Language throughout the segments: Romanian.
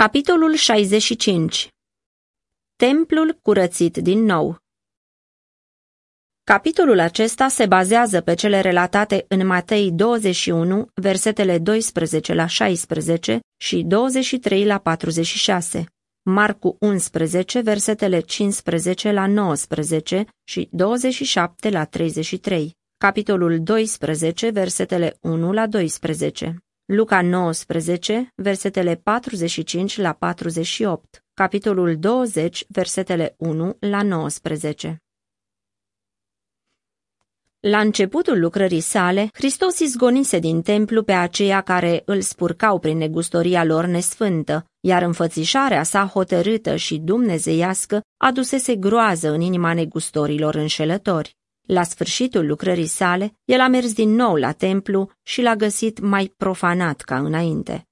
Capitolul 65 Templul curățit din nou Capitolul acesta se bazează pe cele relatate în Matei 21, versetele 12 la 16 și 23 la 46, Marcu 11, versetele 15 la 19 și 27 la 33, capitolul 12, versetele 1 la 12. Luca 19, versetele 45 la 48, capitolul 20, versetele 1 la 19. La începutul lucrării sale, Hristos izgonise din templu pe aceia care îl spurcau prin negustoria lor nesfântă, iar înfățișarea sa hotărâtă și dumnezeiască adusese groază în inima negustorilor înșelători. La sfârșitul lucrării sale, el a mers din nou la templu și l-a găsit mai profanat ca înainte.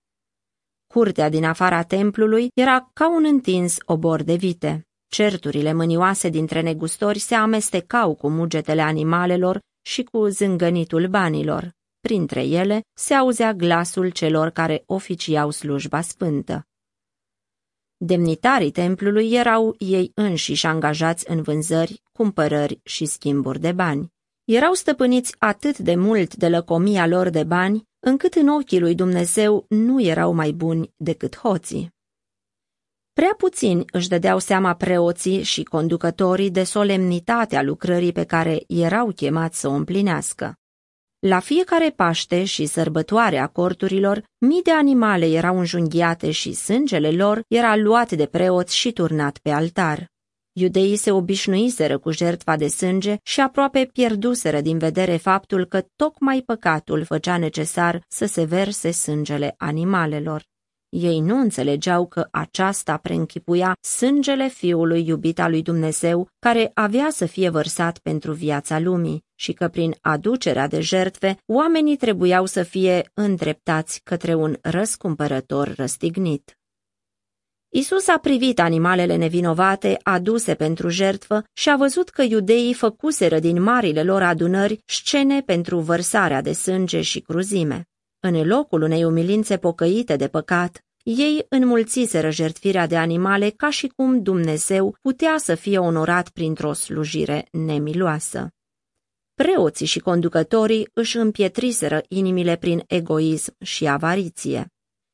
Curtea din afara templului era ca un întins obor de vite. Certurile mânioase dintre negustori se amestecau cu mugetele animalelor și cu zângănitul banilor. Printre ele se auzea glasul celor care oficiau slujba sfântă. Demnitarii templului erau ei înșiși angajați în vânzări, cumpărări și schimburi de bani. Erau stăpâniți atât de mult de lăcomia lor de bani, încât în ochii lui Dumnezeu nu erau mai buni decât hoții. Prea puțini își dădeau seama preoții și conducătorii de solemnitatea lucrării pe care erau chemați să o împlinească. La fiecare Paște și sărbătoare a corturilor, mii de animale erau înjunghiate și sângele lor era luat de preoți și turnat pe altar. Iudeii se obișnuiseră cu jertfa de sânge și aproape pierduseră din vedere faptul că tocmai păcatul făcea necesar să se verse sângele animalelor. Ei nu înțelegeau că aceasta preînchipuia sângele fiului iubit al lui Dumnezeu, care avea să fie vărsat pentru viața lumii și că prin aducerea de jertfe oamenii trebuiau să fie îndreptați către un răscumpărător răstignit. Isus a privit animalele nevinovate aduse pentru jertfă și a văzut că iudeii făcuseră din marile lor adunări scene pentru vărsarea de sânge și cruzime. În locul unei umilințe pocăite de păcat, ei înmulțiseră jertfirea de animale ca și cum Dumnezeu putea să fie onorat printr-o slujire nemiloasă. Preoții și conducătorii își împietriseră inimile prin egoism și avariție.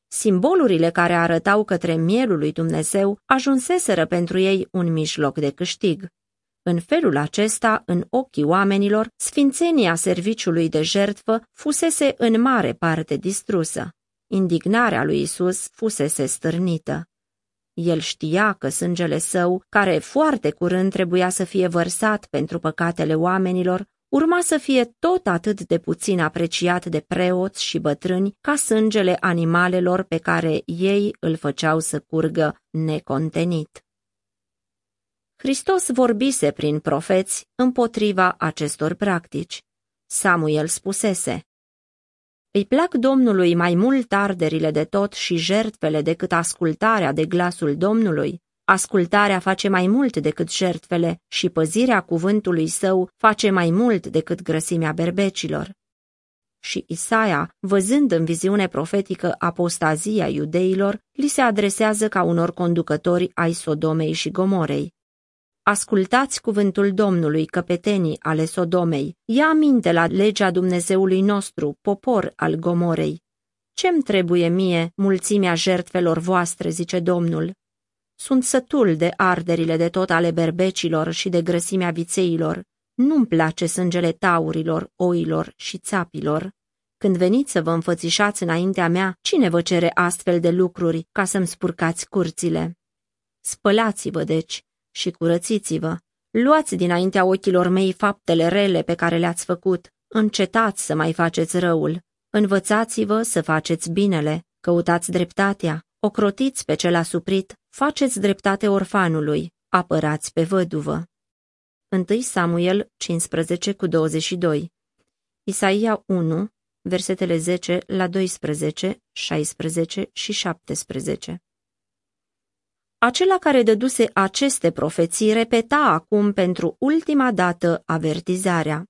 Simbolurile care arătau către mielul lui Dumnezeu ajunseseră pentru ei un mijloc de câștig. În felul acesta, în ochii oamenilor, sfințenia serviciului de jertfă fusese în mare parte distrusă. Indignarea lui Isus fusese stârnită. El știa că sângele său, care foarte curând trebuia să fie vărsat pentru păcatele oamenilor, urma să fie tot atât de puțin apreciat de preoți și bătrâni ca sângele animalelor pe care ei îl făceau să curgă necontenit. Hristos vorbise prin profeți împotriva acestor practici. Samuel spusese, Îi plac Domnului mai mult arderile de tot și jertfele decât ascultarea de glasul Domnului. Ascultarea face mai mult decât jertfele și păzirea cuvântului său face mai mult decât grăsimea berbecilor. Și Isaia, văzând în viziune profetică apostazia iudeilor, li se adresează ca unor conducători ai Sodomei și Gomorei. Ascultați cuvântul Domnului, căpetenii ale Sodomei. Ia aminte la legea Dumnezeului nostru, popor al Gomorei. Ce-mi trebuie mie mulțimea jertfelor voastre, zice Domnul? Sunt sătul de arderile de tot ale berbecilor și de grăsimea vițeilor. Nu-mi place sângele taurilor, oilor și țapilor. Când veniți să vă înfățișați înaintea mea, cine vă cere astfel de lucruri ca să-mi spurcați curțile? Spălați-vă, deci, și curățiți-vă. Luați dinaintea ochilor mei faptele rele pe care le-ați făcut. Încetați să mai faceți răul. Învățați-vă să faceți binele. Căutați dreptatea. Ocrotiți pe cel asuprit. Faceți dreptate orfanului. Apărați pe văduvă. 1 Samuel 15 cu 22 Isaia 1, versetele 10 la 12, 16 și 17 acela care dăduse aceste profeții repeta acum pentru ultima dată avertizarea.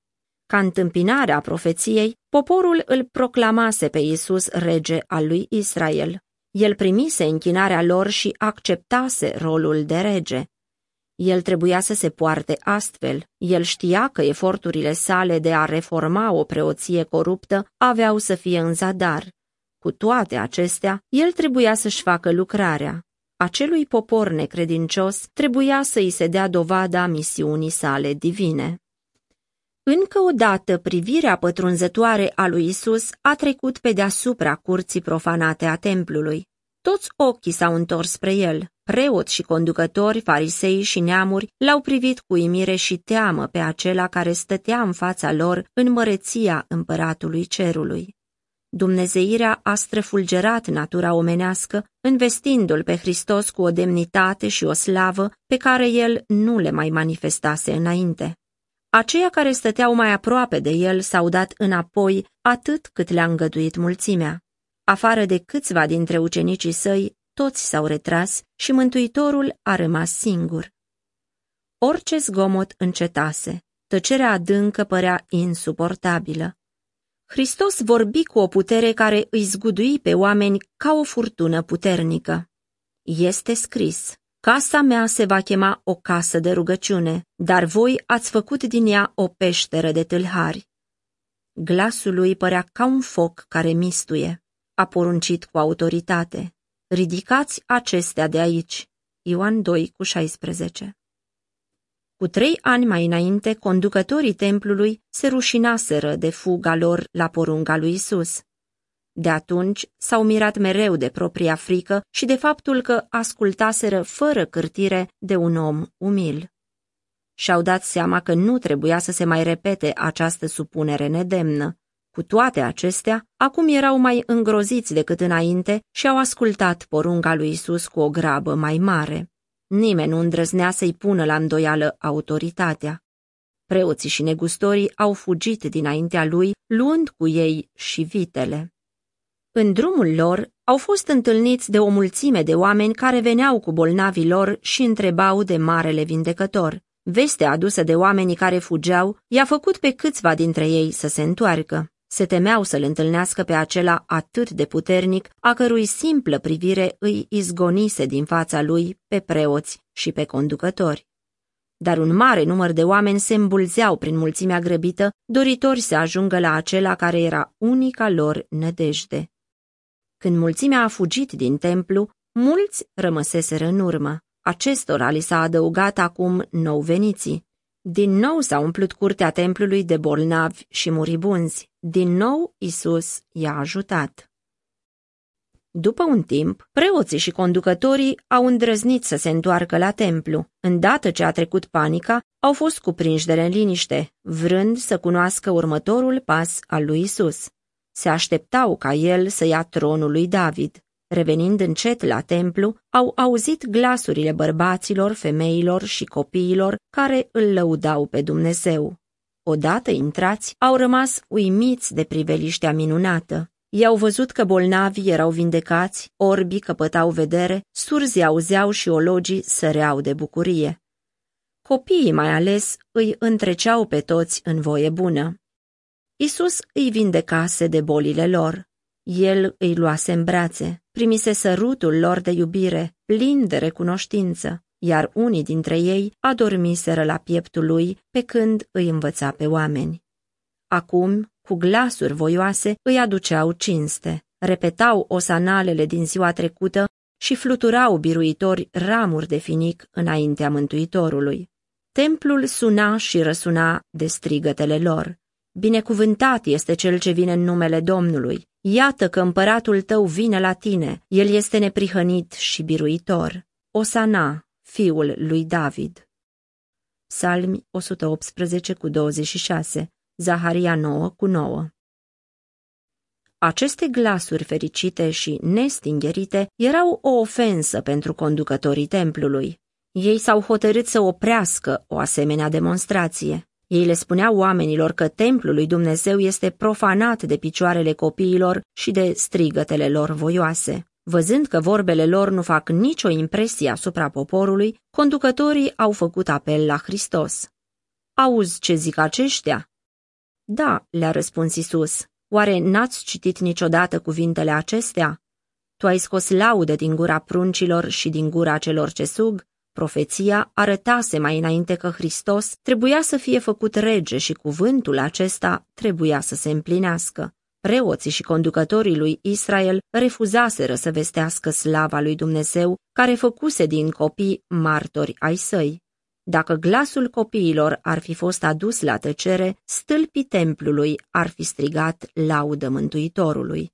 Ca întâmpinare a profeției, poporul îl proclamase pe Iisus rege al lui Israel. El primise închinarea lor și acceptase rolul de rege. El trebuia să se poarte astfel. El știa că eforturile sale de a reforma o preoție coruptă aveau să fie în zadar. Cu toate acestea, el trebuia să-și facă lucrarea. Acelui popor necredincios trebuia să îi se dea dovada misiunii sale divine. Încă o dată, privirea pătrunzătoare a lui Isus a trecut pe deasupra curții profanate a templului. Toți ochii s-au întors spre el. Preoți și conducători, farisei și neamuri l-au privit cu imire și teamă pe acela care stătea în fața lor în măreția împăratului cerului. Dumnezeirea a străfulgerat natura omenească, investindu-l pe Hristos cu o demnitate și o slavă pe care el nu le mai manifestase înainte. Aceia care stăteau mai aproape de el s-au dat înapoi atât cât le-a îngăduit mulțimea. Afară de câțiva dintre ucenicii săi, toți s-au retras și Mântuitorul a rămas singur. Orice zgomot încetase, tăcerea adâncă părea insuportabilă. Hristos vorbi cu o putere care îi zgudui pe oameni ca o furtună puternică. Este scris, Casa mea se va chema o casă de rugăciune, dar voi ați făcut din ea o peșteră de tâlhari. Glasul lui părea ca un foc care mistuie. A poruncit cu autoritate. Ridicați acestea de aici. Ioan 2 cu 16 Cu trei ani mai înainte, conducătorii templului se rușinaseră de fuga lor la porunga lui Isus. De atunci s-au mirat mereu de propria frică și de faptul că ascultaseră fără cârtire de un om umil. Și-au dat seama că nu trebuia să se mai repete această supunere nedemnă. Cu toate acestea, acum erau mai îngroziți decât înainte și au ascultat porunca lui Isus cu o grabă mai mare. Nimeni nu îndrăznea să-i pună la îndoială autoritatea. Preoții și negustorii au fugit dinaintea lui, luând cu ei și vitele. În drumul lor au fost întâlniți de o mulțime de oameni care veneau cu bolnavii lor și întrebau de marele vindecător. Vestea adusă de oamenii care fugeau i-a făcut pe câțiva dintre ei să se întoarcă. Se temeau să-l întâlnească pe acela atât de puternic, a cărui simplă privire îi izgonise din fața lui pe preoți și pe conducători. Dar un mare număr de oameni se îmbulzeau prin mulțimea grăbită, doritori să ajungă la acela care era unica lor nădejde. Când mulțimea a fugit din templu, mulți rămăseseră în urmă. Acestora li s-a adăugat acum nou veniții. Din nou s-a umplut curtea templului de bolnavi și muribunzi. Din nou Isus i-a ajutat. După un timp, preoții și conducătorii au îndrăznit să se întoarcă la templu. Îndată ce a trecut panica, au fost cuprinși de liniște, vrând să cunoască următorul pas al lui Isus. Se așteptau ca el să ia tronul lui David. Revenind încet la templu, au auzit glasurile bărbaților, femeilor și copiilor care îl lăudau pe Dumnezeu. Odată intrați, au rămas uimiți de priveliștea minunată. I-au văzut că bolnavii erau vindecați, orbii căpătau vedere, surzi auzeau și ologii săreau de bucurie. Copiii mai ales îi întreceau pe toți în voie bună. Isus îi vindecase de bolile lor. El îi luase în brațe, primise sărutul lor de iubire, plin de recunoștință, iar unii dintre ei adormiseră la pieptul lui pe când îi învăța pe oameni. Acum, cu glasuri voioase, îi aduceau cinste, repetau osanalele din ziua trecută și fluturau biruitori ramuri de finic înaintea Mântuitorului. Templul suna și răsuna de strigătele lor. Binecuvântat este cel ce vine în numele Domnului. Iată că împăratul tău vine la tine, el este neprihănit și biruitor. Osana, fiul lui David. Salmi 118 cu 26, Zaharia 9 cu 9 Aceste glasuri fericite și nestingherite erau o ofensă pentru conducătorii templului. Ei s-au hotărât să oprească o asemenea demonstrație. Ei le spuneau oamenilor că templul lui Dumnezeu este profanat de picioarele copiilor și de strigătele lor voioase. Văzând că vorbele lor nu fac nicio impresie asupra poporului, conducătorii au făcut apel la Hristos. Auzi ce zic aceștia? Da, le-a răspuns Isus. Oare n-ați citit niciodată cuvintele acestea? Tu ai scos laudă din gura pruncilor și din gura celor ce sug, Profeția arătase mai înainte că Hristos trebuia să fie făcut rege și cuvântul acesta trebuia să se împlinească. Preoții și conducătorii lui Israel refuzaseră să vestească slava lui Dumnezeu, care făcuse din copii martori ai săi. Dacă glasul copiilor ar fi fost adus la tăcere, stâlpii templului ar fi strigat laudă Mântuitorului.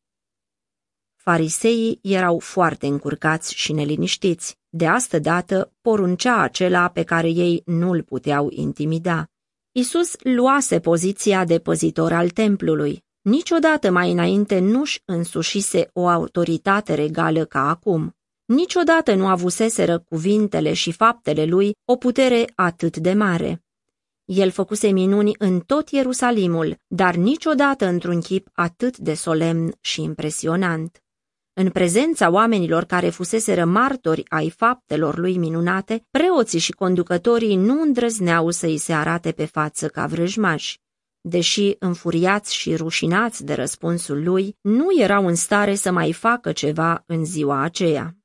Fariseii erau foarte încurcați și neliniștiți. De astă dată poruncea acela pe care ei nu-l puteau intimida. Isus luase poziția de păzitor al templului. Niciodată mai înainte nu-și însușise o autoritate regală ca acum. Niciodată nu avuseseră cuvintele și faptele lui o putere atât de mare. El făcuse minuni în tot Ierusalimul, dar niciodată într-un chip atât de solemn și impresionant. În prezența oamenilor care fuseseră martori ai faptelor lui minunate, preoții și conducătorii nu îndrăzneau să îi se arate pe față ca vrăjmași. Deși înfuriați și rușinați de răspunsul lui, nu erau în stare să mai facă ceva în ziua aceea.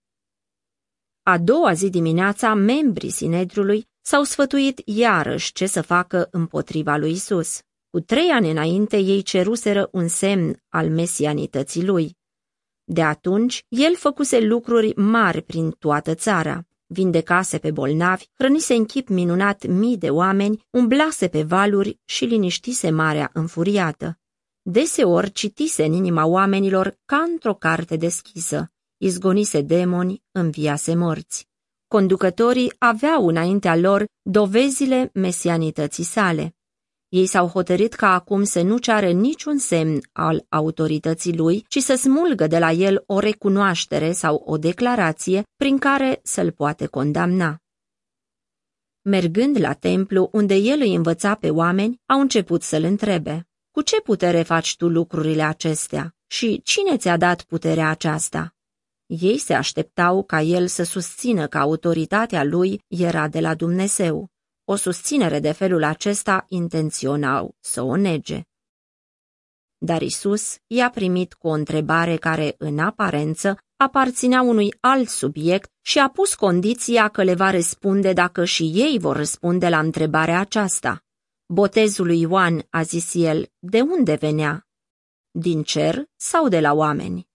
A doua zi dimineața, membrii Sinedrului s-au sfătuit iarăși ce să facă împotriva lui Isus. Cu trei ani înainte, ei ceruseră un semn al mesianității lui. De atunci, el făcuse lucruri mari prin toată țara. Vindecase pe bolnavi, hrănise în chip minunat mii de oameni, umblase pe valuri și liniștise marea înfuriată. Deseori citise în inima oamenilor ca într-o carte deschisă. Izgonise demoni, înviase morți. Conducătorii aveau înaintea lor dovezile mesianității sale. Ei s-au hotărât ca acum să nu ceară niciun semn al autorității lui, ci să smulgă de la el o recunoaștere sau o declarație prin care să-l poate condamna. Mergând la templu, unde el îi învăța pe oameni, au început să-l întrebe, Cu ce putere faci tu lucrurile acestea? Și cine ți-a dat puterea aceasta? Ei se așteptau ca el să susțină că autoritatea lui era de la Dumnezeu. O susținere de felul acesta intenționau să o nege. Dar Isus i-a primit cu o întrebare care, în aparență, aparținea unui alt subiect și a pus condiția că le va răspunde dacă și ei vor răspunde la întrebarea aceasta. Botezul lui Ioan, a zis el, de unde venea? Din cer sau de la oameni?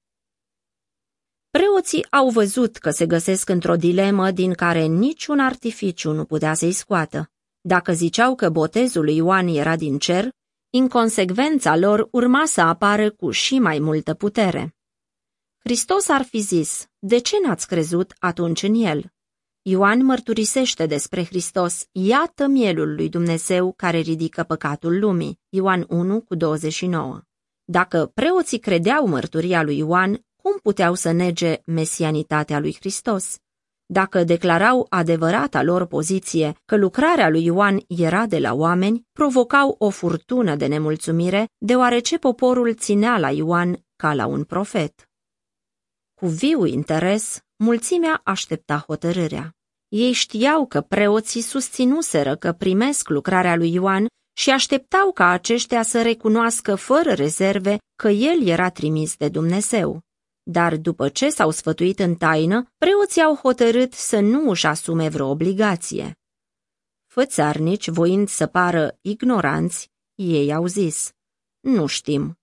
Preoții au văzut că se găsesc într-o dilemă din care niciun artificiu nu putea să-i scoată. Dacă ziceau că botezul lui Ioan era din cer, inconsecvența lor urma să apară cu și mai multă putere. Hristos ar fi zis, de ce n-ați crezut atunci în el? Ioan mărturisește despre Hristos, iată mielul lui Dumnezeu care ridică păcatul lumii, Ioan 1 cu 29. Dacă preoții credeau mărturia lui Ioan, cum puteau să nege mesianitatea lui Hristos? Dacă declarau adevărata lor poziție că lucrarea lui Ioan era de la oameni, provocau o furtună de nemulțumire, deoarece poporul ținea la Ioan ca la un profet. Cu viu interes, mulțimea aștepta hotărârea. Ei știau că preoții susținuseră că primesc lucrarea lui Ioan și așteptau ca aceștia să recunoască fără rezerve că el era trimis de Dumnezeu. Dar după ce s-au sfătuit în taină, preoții au hotărât să nu își asume vreo obligație. Fățarnici, voind să pară ignoranți, ei au zis, nu știm.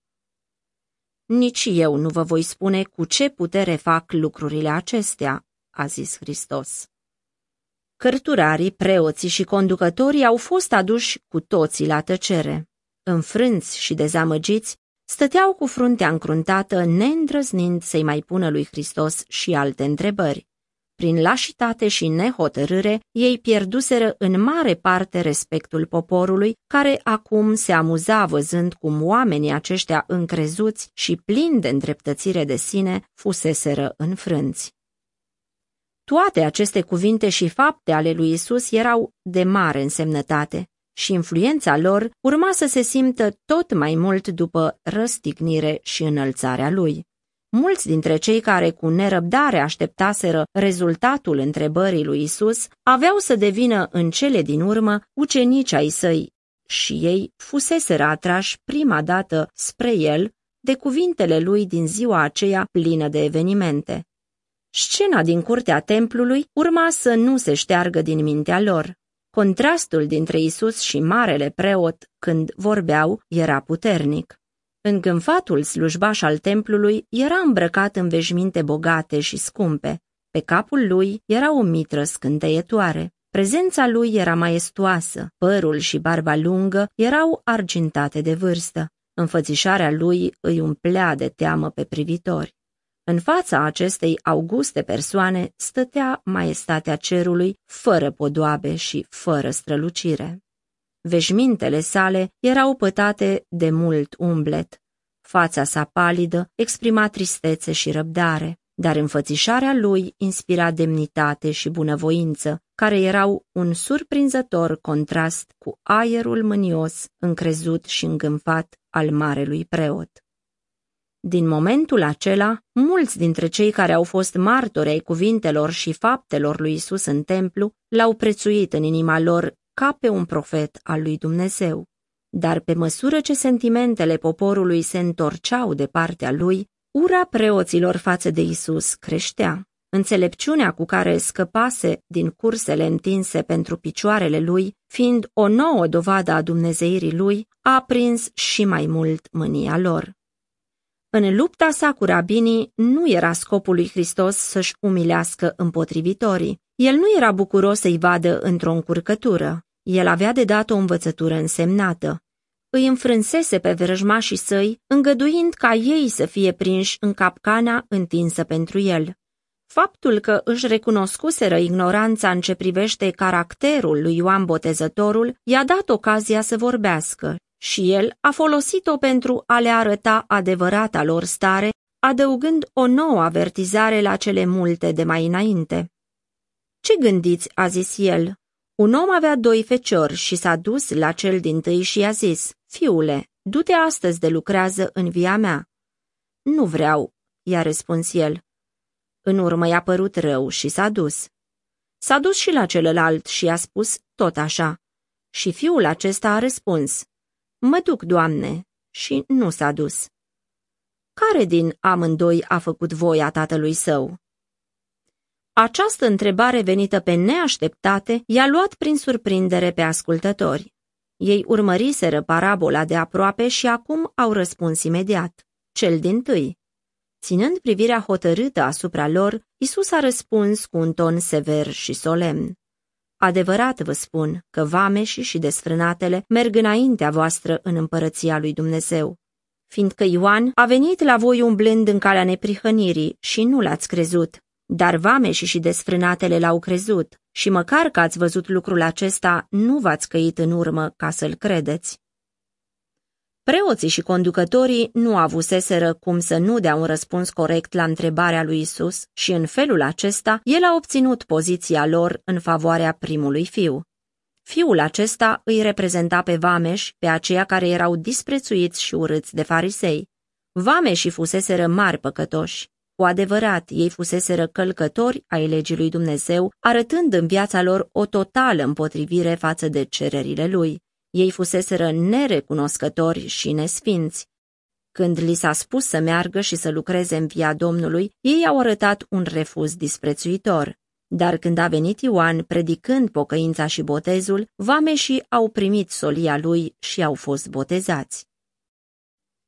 Nici eu nu vă voi spune cu ce putere fac lucrurile acestea, a zis Hristos. Cărturarii, preoții și conducătorii au fost aduși cu toții la tăcere. Înfrânți și dezamăgiți, Stăteau cu fruntea încruntată, neîndrăznind să-i mai pună lui Hristos și alte întrebări. Prin lașitate și nehotărâre, ei pierduseră în mare parte respectul poporului, care acum se amuza văzând cum oamenii aceștia încrezuți și plini de îndreptățire de sine fuseseră înfrânți. Toate aceste cuvinte și fapte ale lui Isus erau de mare însemnătate și influența lor urma să se simtă tot mai mult după răstignire și înălțarea lui. Mulți dintre cei care cu nerăbdare așteptaseră rezultatul întrebării lui Isus aveau să devină în cele din urmă ucenici ai săi și ei fuseseră atrași prima dată spre el de cuvintele lui din ziua aceea plină de evenimente. Scena din curtea templului urma să nu se șteargă din mintea lor. Contrastul dintre Isus și marele preot, când vorbeau, era puternic. Îngânfatul slujbaș al templului era îmbrăcat în veșminte bogate și scumpe. Pe capul lui era o mitră scânteietoare. Prezența lui era maestoasă, părul și barba lungă erau argintate de vârstă. Înfățișarea lui îi umplea de teamă pe privitori. În fața acestei auguste persoane stătea maestatea cerului, fără podoabe și fără strălucire. Veșmintele sale erau pătate de mult umblet. Fața sa palidă exprima tristețe și răbdare, dar înfățișarea lui inspira demnitate și bunăvoință, care erau un surprinzător contrast cu aerul mânios, încrezut și îngânfat al marelui preot. Din momentul acela, mulți dintre cei care au fost martori ai cuvintelor și faptelor lui Isus în templu l-au prețuit în inima lor ca pe un profet al lui Dumnezeu. Dar pe măsură ce sentimentele poporului se întorceau de partea lui, ura preoților față de Isus creștea. Înțelepciunea cu care scăpase din cursele întinse pentru picioarele lui, fiind o nouă dovadă a dumnezeirii lui, a aprins și mai mult mânia lor. În lupta sa cu rabinii nu era scopul lui Hristos să-și umilească împotrivitorii. El nu era bucuros să-i vadă într-o încurcătură. El avea de dat o învățătură însemnată. Îi înfrânsese pe vrăjmașii săi, îngăduind ca ei să fie prinși în capcana întinsă pentru el. Faptul că își recunoscuseră ignoranța în ce privește caracterul lui Ioan Botezătorul i-a dat ocazia să vorbească și el a folosit-o pentru a le arăta adevărata lor stare, adăugând o nouă avertizare la cele multe de mai înainte. Ce gândiți?" a zis el. Un om avea doi feciori și s-a dus la cel din tâi și i-a zis, Fiule, du-te astăzi de lucrează în via mea." Nu vreau," i-a răspuns el. În urmă i-a părut rău și s-a dus. S-a dus și la celălalt și i-a spus tot așa. Și fiul acesta a răspuns, Mă duc, doamne, și nu s-a dus. Care din amândoi a făcut voia tatălui său? Această întrebare venită pe neașteptate i-a luat prin surprindere pe ascultători. Ei urmăriseră parabola de aproape și acum au răspuns imediat. Cel din tâi. Ținând privirea hotărâtă asupra lor, Isus a răspuns cu un ton sever și solemn. Adevărat vă spun că vameșii și desfrânatele merg înaintea voastră în împărăția lui Dumnezeu. Fiindcă Ioan a venit la voi umblând în calea neprihănirii și nu l-ați crezut, dar vameșii și desfrânatele l-au crezut și măcar că ați văzut lucrul acesta, nu v-ați căit în urmă ca să-l credeți. Preoții și conducătorii nu avuseseră cum să nu dea un răspuns corect la întrebarea lui Isus și în felul acesta el a obținut poziția lor în favoarea primului fiu. Fiul acesta îi reprezenta pe vameși, pe aceia care erau disprețuiți și urâți de farisei. Vameșii fuseseră mari păcătoși. Cu adevărat, ei fuseseră călcători ai legii lui Dumnezeu, arătând în viața lor o totală împotrivire față de cererile lui. Ei fuseseră nerecunoscători și nesfinți. Când li s-a spus să meargă și să lucreze în via Domnului, ei au arătat un refuz disprețuitor. Dar când a venit Ioan predicând pocăința și botezul, vameșii au primit solia lui și au fost botezați.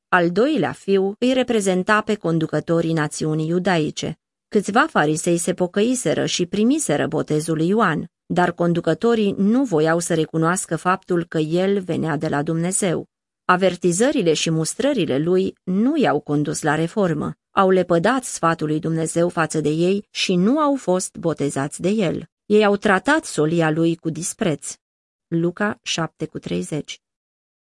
Al doilea fiu îi reprezenta pe conducătorii națiunii iudaice. Câțiva farisei se pocăiseră și primiseră botezul lui Ioan dar conducătorii nu voiau să recunoască faptul că el venea de la Dumnezeu. Avertizările și mustrările lui nu i-au condus la reformă, au lepădat sfatul lui Dumnezeu față de ei și nu au fost botezați de el. Ei au tratat solia lui cu dispreț. Luca 7,30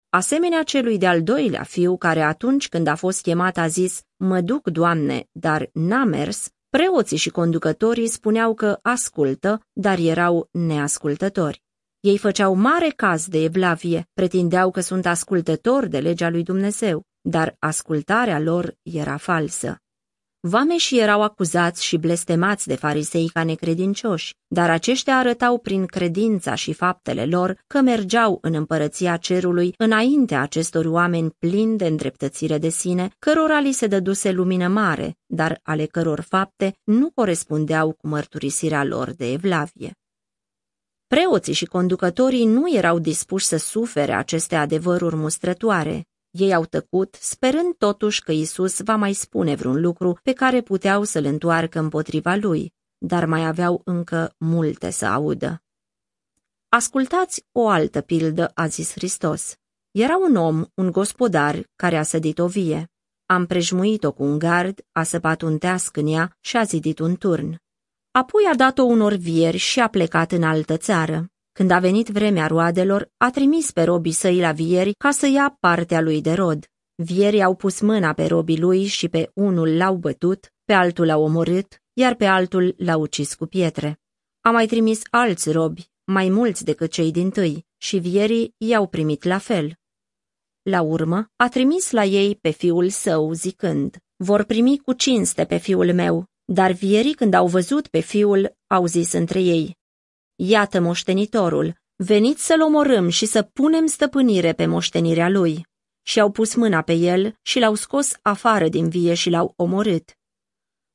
Asemenea celui de-al doilea fiu care atunci când a fost chemat a zis, Mă duc, Doamne, dar n-a mers, Preoții și conducătorii spuneau că ascultă, dar erau neascultători. Ei făceau mare caz de evlavie, pretindeau că sunt ascultători de legea lui Dumnezeu, dar ascultarea lor era falsă. Vameșii erau acuzați și blestemați de farisei ca necredincioși, dar aceștia arătau prin credința și faptele lor că mergeau în împărăția cerului înainte acestor oameni plini de îndreptățire de sine, cărora li se dăduse lumină mare, dar ale căror fapte nu corespundeau cu mărturisirea lor de evlavie. Preoții și conducătorii nu erau dispuși să sufere aceste adevăruri mustrătoare, ei au tăcut, sperând totuși că Isus va mai spune vreun lucru pe care puteau să-l întoarcă împotriva lui, dar mai aveau încă multe să audă. Ascultați o altă pildă, a zis Hristos. Era un om, un gospodar, care a sădit o vie. A împrejmuit-o cu un gard, a săpat un teasc în ea și a zidit un turn. Apoi a dat-o unor vieri și a plecat în altă țară. Când a venit vremea roadelor, a trimis pe robii săi la vieri ca să ia partea lui de rod. Vierii au pus mâna pe robii lui și pe unul l-au bătut, pe altul l-au omorât, iar pe altul l-au ucis cu pietre. A mai trimis alți robi, mai mulți decât cei din tâi, și vierii i-au primit la fel. La urmă, a trimis la ei pe fiul său, zicând, Vor primi cu cinste pe fiul meu, dar vierii, când au văzut pe fiul, au zis între ei, Iată moștenitorul, veniți să-l omorâm și să punem stăpânire pe moștenirea lui. Și au pus mâna pe el și l-au scos afară din vie și l-au omorât.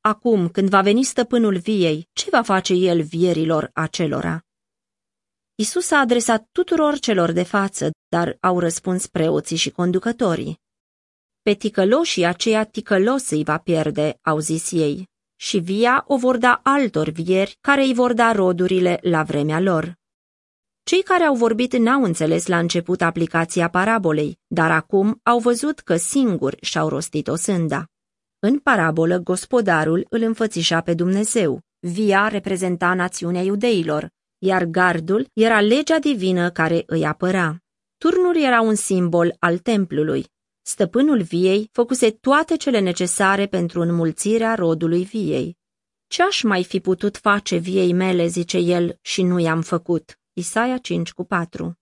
Acum, când va veni stăpânul viei, ce va face el vierilor acelora? Isus a adresat tuturor celor de față, dar au răspuns preoții și conducătorii. Pe ticăloșii aceia ticălos îi va pierde, au zis ei și via o vor da altor vieri care îi vor da rodurile la vremea lor. Cei care au vorbit n-au înțeles la început aplicația parabolei, dar acum au văzut că singuri și-au rostit o sânda. În parabolă, gospodarul îl înfățișa pe Dumnezeu, via reprezenta națiunea iudeilor, iar gardul era legea divină care îi apăra. Turnul era un simbol al templului, Stăpânul viei făcuse toate cele necesare pentru înmulțirea rodului viei. Ce-aș mai fi putut face viei mele, zice el, și nu i-am făcut? Isaia 5 cu 4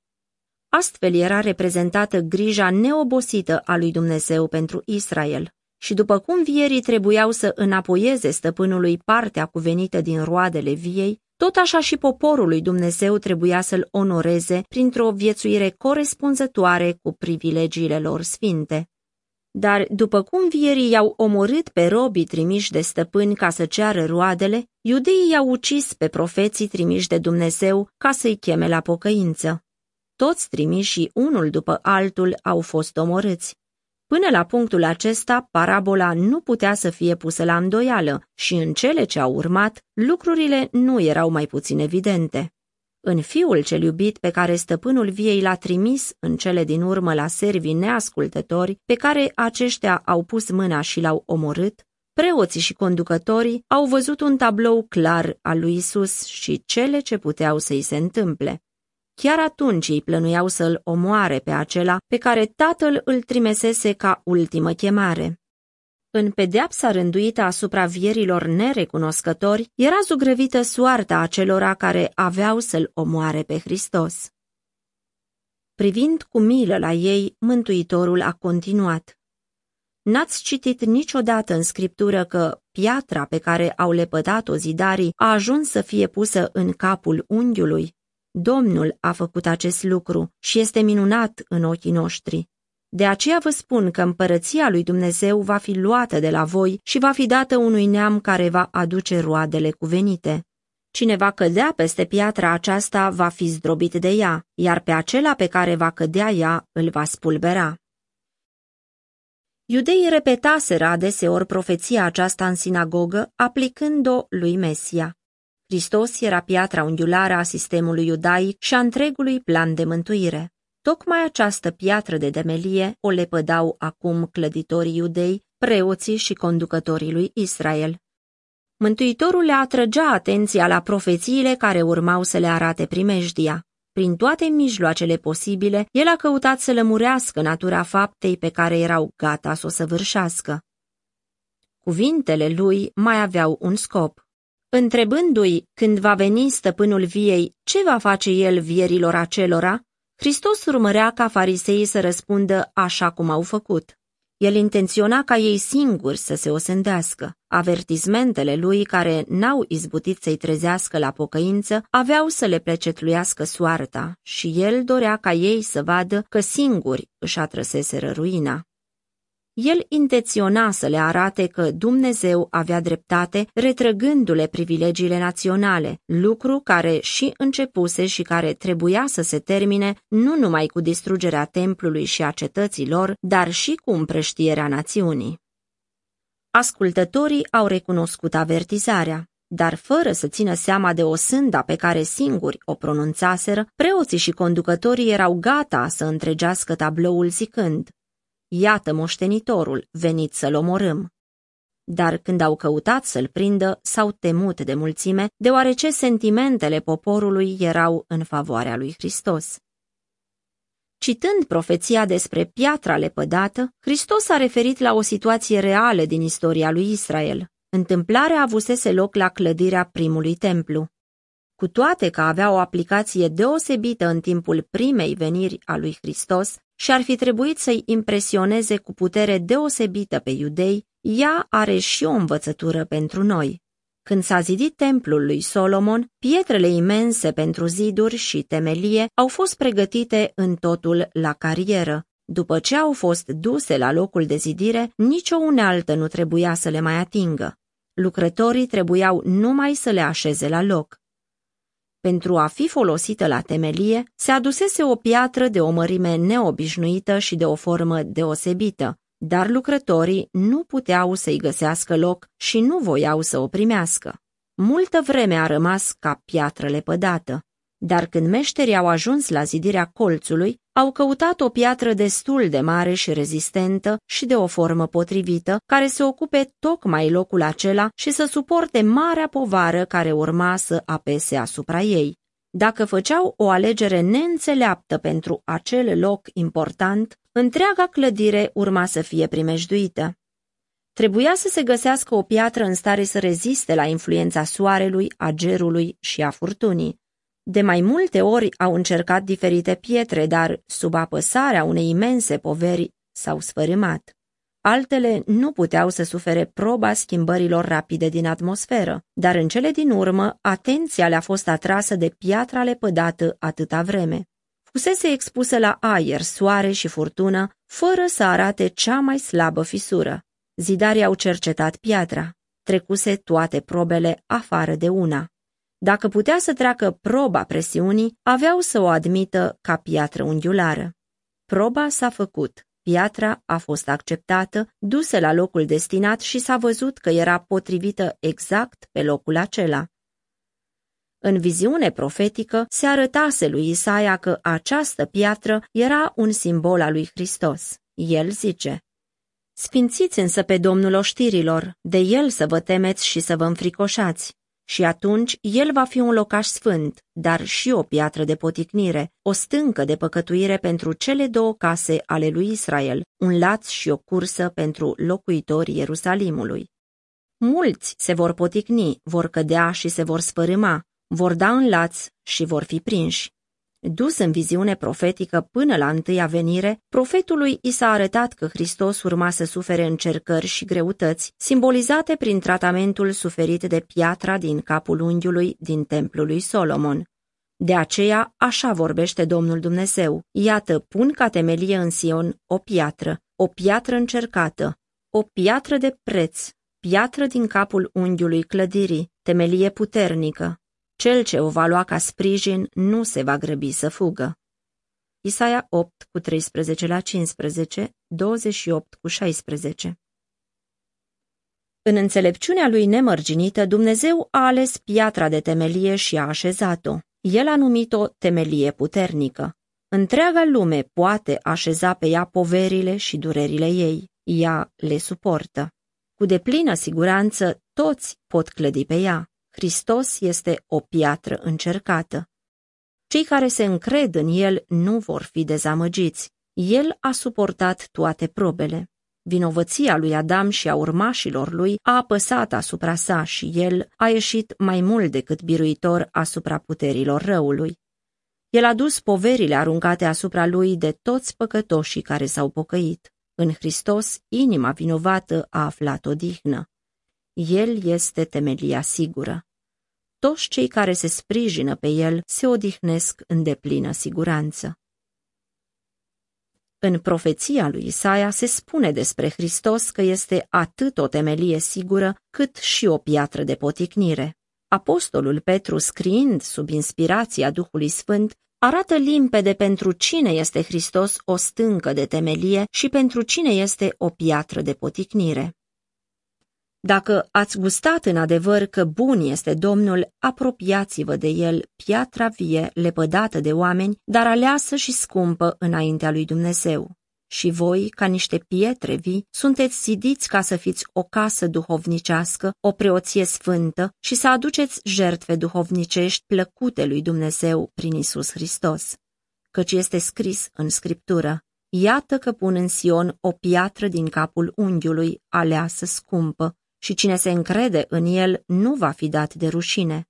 Astfel era reprezentată grija neobosită a lui Dumnezeu pentru Israel. Și după cum vierii trebuiau să înapoieze stăpânului partea cuvenită din roadele viei, tot așa și poporul lui Dumnezeu trebuia să-l onoreze printr-o viețuire corespunzătoare cu privilegiile lor sfinte. Dar după cum vierii i-au omorât pe robii trimiși de stăpâni ca să ceară roadele, iudeii i-au ucis pe profeții trimiși de Dumnezeu ca să-i cheme la pocăință. Toți trimișii, unul după altul, au fost omorâți. Până la punctul acesta, parabola nu putea să fie pusă la îndoială și în cele ce au urmat, lucrurile nu erau mai puțin evidente. În fiul cel iubit pe care stăpânul viei l-a trimis în cele din urmă la servii neascultători, pe care aceștia au pus mâna și l-au omorât, preoții și conducătorii au văzut un tablou clar al lui Isus și cele ce puteau să-i se întâmple. Chiar atunci îi plănuiau să-l omoare pe acela pe care tatăl îl trimesese ca ultimă chemare. În pedeapsa rânduită asupra vierilor nerecunoscători, era zugrăvită soarta acelora care aveau să-l omoare pe Hristos. Privind cu milă la ei, Mântuitorul a continuat. N-ați citit niciodată în scriptură că piatra pe care au lepădat-o zidarii a ajuns să fie pusă în capul unghiului? Domnul a făcut acest lucru și este minunat în ochii noștri. De aceea vă spun că împărăția lui Dumnezeu va fi luată de la voi și va fi dată unui neam care va aduce roadele cuvenite. Cine va cădea peste piatra aceasta va fi zdrobit de ea, iar pe acela pe care va cădea ea îl va spulbera. Iudeii repetaseră adeseori profeția aceasta în sinagogă, aplicând-o lui Mesia. Hristos era piatra unghiulară a sistemului iudaic și a întregului plan de mântuire. Tocmai această piatră de demelie o lepădau acum clăditorii iudei, preoții și conducătorii lui Israel. Mântuitorul le atrăgea atenția la profețiile care urmau să le arate primejdia. Prin toate mijloacele posibile, el a căutat să lămurească natura faptei pe care erau gata să o săvârșească. Cuvintele lui mai aveau un scop. Întrebându-i când va veni stăpânul viei, ce va face el vierilor acelora, Hristos urmărea ca fariseii să răspundă așa cum au făcut. El intenționa ca ei singuri să se osândească. Avertismentele lui, care n-au izbutit să-i trezească la pocăință, aveau să le plecetluiască soarta și el dorea ca ei să vadă că singuri își atrăseseră ruina. El intenționa să le arate că Dumnezeu avea dreptate, retrăgându-le privilegiile naționale, lucru care și începuse și care trebuia să se termine nu numai cu distrugerea templului și a cetăților, dar și cu împrăștierea națiunii. Ascultătorii au recunoscut avertizarea, dar fără să țină seama de o sânda pe care singuri o pronunțaseră, preoții și conducătorii erau gata să întregească tabloul zicând, Iată moștenitorul, venit să-l omorâm. Dar când au căutat să-l prindă, s-au temut de mulțime, deoarece sentimentele poporului erau în favoarea lui Hristos. Citând profeția despre piatra lepădată, Hristos a referit la o situație reală din istoria lui Israel. Întâmplarea avusese loc la clădirea primului templu. Cu toate că avea o aplicație deosebită în timpul primei veniri a lui Hristos și ar fi trebuit să-i impresioneze cu putere deosebită pe iudei, ea are și o învățătură pentru noi. Când s-a zidit templul lui Solomon, pietrele imense pentru ziduri și temelie au fost pregătite în totul la carieră. După ce au fost duse la locul de zidire, nicio unealtă nu trebuia să le mai atingă. Lucrătorii trebuiau numai să le așeze la loc. Pentru a fi folosită la temelie, se adusese o piatră de o mărime neobișnuită și de o formă deosebită, dar lucrătorii nu puteau să-i găsească loc și nu voiau să o primească. Multă vreme a rămas ca piatră lepădată, dar când meșterii au ajuns la zidirea colțului, au căutat o piatră destul de mare și rezistentă și de o formă potrivită, care să ocupe tocmai locul acela și să suporte marea povară care urma să apese asupra ei. Dacă făceau o alegere neînțeleaptă pentru acel loc important, întreaga clădire urma să fie primejduită. Trebuia să se găsească o piatră în stare să reziste la influența soarelui, a gerului și a furtunii. De mai multe ori au încercat diferite pietre, dar, sub apăsarea unei imense poveri, s-au sfărâmat. Altele nu puteau să sufere proba schimbărilor rapide din atmosferă, dar în cele din urmă atenția le-a fost atrasă de piatra lepădată atâta vreme. Fusese expusă la aer, soare și furtună, fără să arate cea mai slabă fisură. Zidarii au cercetat piatra. Trecuse toate probele afară de una. Dacă putea să treacă proba presiunii, aveau să o admită ca piatră unghiulară. Proba s-a făcut, piatra a fost acceptată, dusă la locul destinat și s-a văzut că era potrivită exact pe locul acela. În viziune profetică se arătase lui Isaia că această piatră era un simbol al lui Hristos. El zice, Sfințiți însă pe Domnul oștirilor, de El să vă temeți și să vă înfricoșați. Și atunci el va fi un locaș sfânt, dar și o piatră de poticnire, o stâncă de păcătuire pentru cele două case ale lui Israel, un laț și o cursă pentru locuitorii Ierusalimului. Mulți se vor poticni, vor cădea și se vor sfărâma, vor da în laț și vor fi prinși. Dus în viziune profetică până la întâia venire, profetului i s-a arătat că Hristos urma să sufere încercări și greutăți, simbolizate prin tratamentul suferit de piatra din capul unghiului din templul lui Solomon. De aceea, așa vorbește Domnul Dumnezeu, iată, pun ca temelie în Sion o piatră, o piatră încercată, o piatră de preț, piatră din capul unghiului clădirii, temelie puternică, cel ce o va lua ca sprijin nu se va grăbi să fugă. Isaia 8 cu 13 la 15, 28 cu 16 În înțelepciunea lui nemărginită, Dumnezeu a ales piatra de temelie și a așezat-o. El a numit-o temelie puternică. Întreaga lume poate așeza pe ea poverile și durerile ei. Ea le suportă. Cu deplină siguranță, toți pot clădi pe ea. Hristos este o piatră încercată. Cei care se încred în El nu vor fi dezamăgiți. El a suportat toate probele. Vinovăția lui Adam și a urmașilor lui a apăsat asupra sa și el a ieșit mai mult decât biruitor asupra puterilor răului. El a dus poverile aruncate asupra lui de toți păcătoșii care s-au pocăit. În Hristos, inima vinovată a aflat odihnă. El este temelia sigură. Toți cei care se sprijină pe el se odihnesc în deplină siguranță. În profeția lui Isaia se spune despre Hristos că este atât o temelie sigură cât și o piatră de poticnire. Apostolul Petru, scriind sub inspirația Duhului Sfânt, arată limpede pentru cine este Hristos o stâncă de temelie și pentru cine este o piatră de poticnire. Dacă ați gustat în adevăr că bun este Domnul, apropiați-vă de el, piatra vie, lepădată de oameni, dar aleasă și scumpă înaintea lui Dumnezeu. Și voi, ca niște pietre vii, sunteți zidiți ca să fiți o casă duhovnicească, o preoție sfântă și să aduceți jertfe duhovnicești plăcute lui Dumnezeu prin Isus Hristos. Căci este scris în Scriptură, Iată că pun în Sion o piatră din capul unghiului, aleasă scumpă, și cine se încrede în el nu va fi dat de rușine.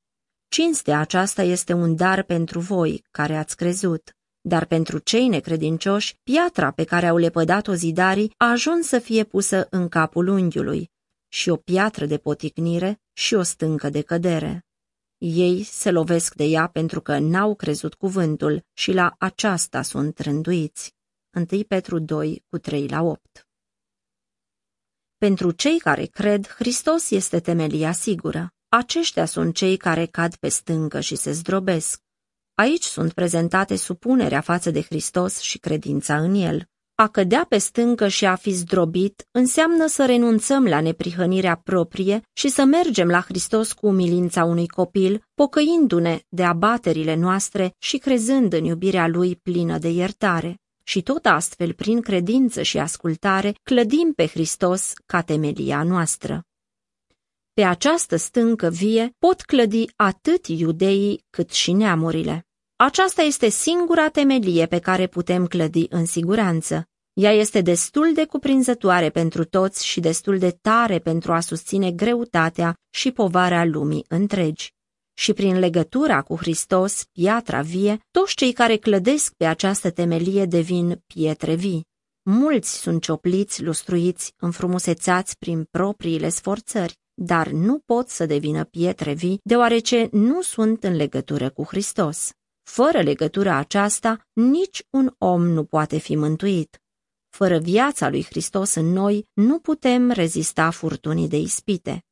Cinstea aceasta este un dar pentru voi, care ați crezut, dar pentru cei necredincioși, piatra pe care au lepădat-o zidarii a ajuns să fie pusă în capul unghiului, și o piatră de poticnire și o stâncă de cădere. Ei se lovesc de ea pentru că n-au crezut cuvântul și la aceasta sunt rânduiți. 1 Petru 2, cu 3 la 8 pentru cei care cred, Hristos este temelia sigură. Aceștia sunt cei care cad pe stâncă și se zdrobesc. Aici sunt prezentate supunerea față de Hristos și credința în El. A cădea pe stâncă și a fi zdrobit înseamnă să renunțăm la neprihănirea proprie și să mergem la Hristos cu umilința unui copil, pocăindu-ne de abaterile noastre și crezând în iubirea Lui plină de iertare și tot astfel, prin credință și ascultare, clădim pe Hristos ca temelia noastră. Pe această stâncă vie pot clădi atât iudeii cât și neamurile. Aceasta este singura temelie pe care putem clădi în siguranță. Ea este destul de cuprinzătoare pentru toți și destul de tare pentru a susține greutatea și povarea lumii întregi și prin legătura cu Hristos, piatra vie, toți cei care clădesc pe această temelie devin pietre vii. Mulți sunt ciopliți, lustruiți, înfrumusețați prin propriile sforțări, dar nu pot să devină pietre vii, deoarece nu sunt în legătură cu Hristos. Fără legătura aceasta, nici un om nu poate fi mântuit. Fără viața lui Hristos în noi, nu putem rezista furtunii de ispite.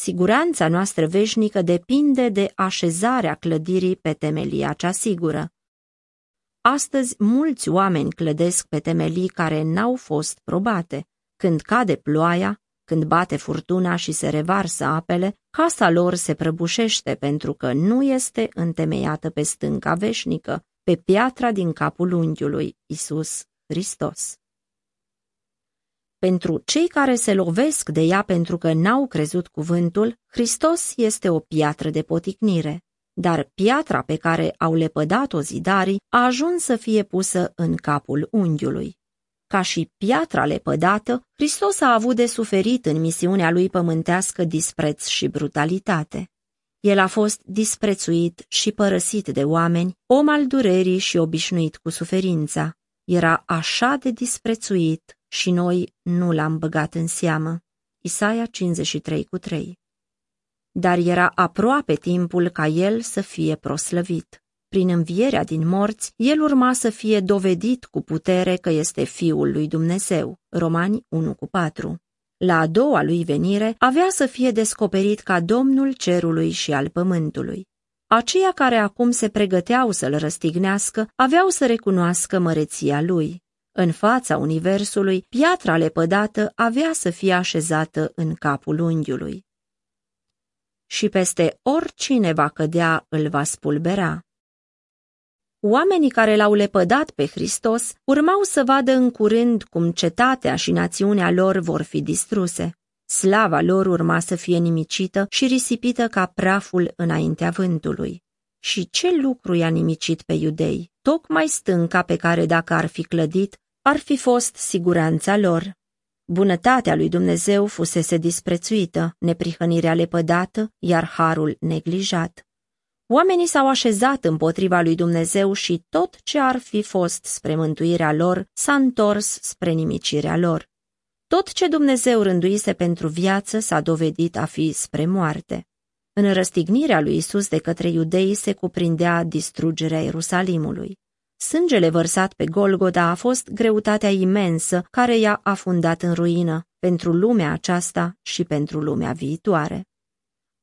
Siguranța noastră veșnică depinde de așezarea clădirii pe temelia cea sigură. Astăzi mulți oameni clădesc pe temelii care n-au fost probate. Când cade ploaia, când bate furtuna și se revarsă apele, casa lor se prăbușește pentru că nu este întemeiată pe stânca veșnică, pe piatra din capul unghiului, Isus Hristos. Pentru cei care se lovesc de ea pentru că n-au crezut cuvântul, Hristos este o piatră de poticnire, dar piatra pe care au lepădat-o zidarii a ajuns să fie pusă în capul unghiului. Ca și piatra lepădată, Hristos a avut de suferit în misiunea lui pământească dispreț și brutalitate. El a fost disprețuit și părăsit de oameni, om al durerii și obișnuit cu suferința. Era așa de disprețuit și noi nu l-am băgat în seamă. Isaia 53 cu 3 Dar era aproape timpul ca el să fie proslăvit. Prin învierea din morți, el urma să fie dovedit cu putere că este Fiul lui Dumnezeu. Romani 1 cu 4 La a doua lui venire, avea să fie descoperit ca Domnul cerului și al pământului. Aceia care acum se pregăteau să-l răstignească aveau să recunoască măreția lui. În fața universului, piatra lepădată avea să fie așezată în capul unghiului. Și peste oricine va cădea îl va spulbera. Oamenii care l-au lepădat pe Hristos urmau să vadă în curând cum cetatea și națiunea lor vor fi distruse. Slava lor urma să fie nimicită și risipită ca praful înaintea vântului. Și ce lucru i-a nimicit pe iudei? Tocmai stânca pe care, dacă ar fi clădit, ar fi fost siguranța lor. Bunătatea lui Dumnezeu fusese disprețuită, neprihănirea lepădată, iar harul neglijat. Oamenii s-au așezat împotriva lui Dumnezeu și tot ce ar fi fost spre mântuirea lor s-a întors spre nimicirea lor. Tot ce Dumnezeu rânduise pentru viață s-a dovedit a fi spre moarte. În răstignirea lui Isus de către iudei se cuprindea distrugerea Ierusalimului. Sângele vărsat pe Golgoda a fost greutatea imensă care i-a afundat în ruină pentru lumea aceasta și pentru lumea viitoare.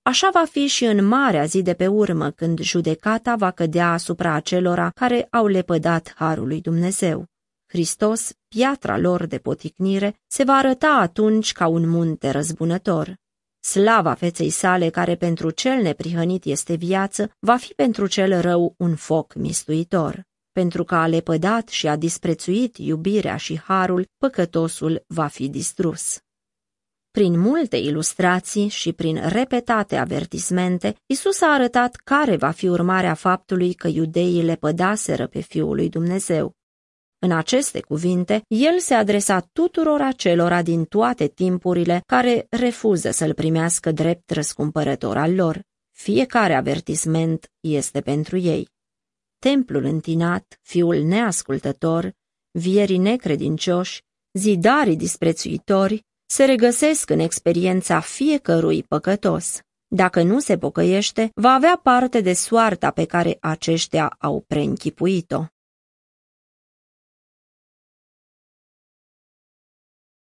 Așa va fi și în marea zi de pe urmă, când judecata va cădea asupra acelora care au lepădat harul lui Dumnezeu. Hristos, piatra lor de poticnire, se va arăta atunci ca un munte răzbunător. Slava feței sale, care pentru cel neprihănit este viață, va fi pentru cel rău un foc mistuitor. Pentru că a lepădat și a disprețuit iubirea și harul, păcătosul va fi distrus. Prin multe ilustrații și prin repetate avertismente, Isus a arătat care va fi urmarea faptului că iudeii le pădaseră pe Fiul lui Dumnezeu. În aceste cuvinte, el se adresa tuturor acelora din toate timpurile care refuză să-l primească drept răscumpărător al lor. Fiecare avertisment este pentru ei. Templul întinat, fiul neascultător, vierii necredincioși, zidarii disprețuitori, se regăsesc în experiența fiecărui păcătos. Dacă nu se pocăiește, va avea parte de soarta pe care aceștia au preînchipuit-o.